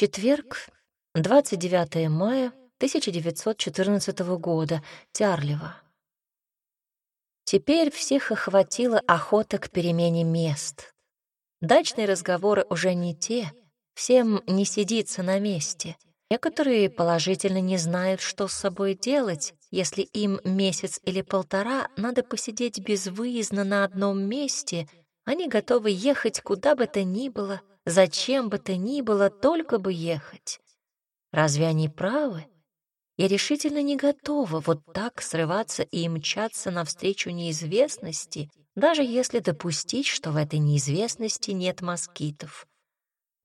Четверг, 29 мая 1914 года, Тярлево. Теперь всех охватила охота к перемене мест. Дачные разговоры уже не те, всем не сидится на месте. Некоторые положительно не знают, что с собой делать, если им месяц или полтора надо посидеть безвыездно на одном месте, они готовы ехать куда бы то ни было, зачем бы то ни было, только бы ехать. Разве они правы? Я решительно не готова вот так срываться и мчаться навстречу неизвестности, даже если допустить, что в этой неизвестности нет москитов.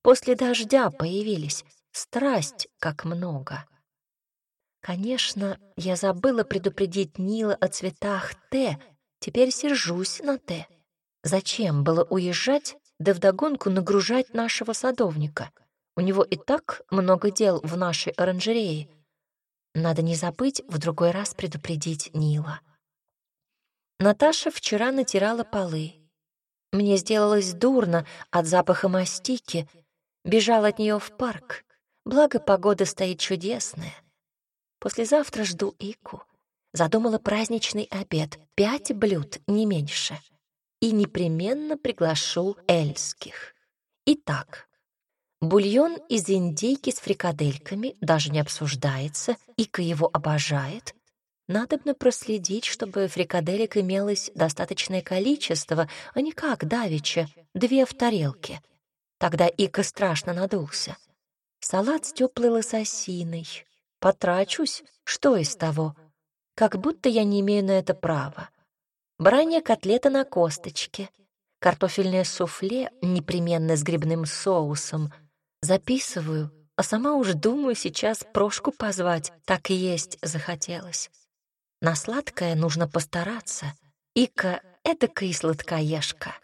После дождя появились, страсть как много. Конечно, я забыла предупредить Нила о цветах Т, теперь сержусь на Т. Зачем было уезжать, да вдогонку нагружать нашего садовника? У него и так много дел в нашей оранжерее, надо не забыть в другой раз предупредить Нила. Наташа вчера натирала полы. Мне сделалось дурно от запаха мастики, бежал от нее в парк. Благо, погода стоит чудесная. Послезавтра жду Ику. Задумала праздничный обед, пять блюд, не меньше. И непременно приглашу эльских. Итак, Бульон из индейки с фрикадельками даже не обсуждается, Ика его обожает. Надобно проследить, чтобы фрикаделек имелось достаточное количество, а не как давеча, две в тарелке. Тогда Ика страшно надулся. Салат с теплой лососиной. Потрачусь, что из того? Как будто я не имею на это права. Баранья котлета на косточке. Картофельное суфле непременно с грибным соусом — Записываю, а сама уж думаю сейчас Прошку позвать, так и есть захотелось. На сладкое нужно постараться. Ика — эдакая сладкоежка.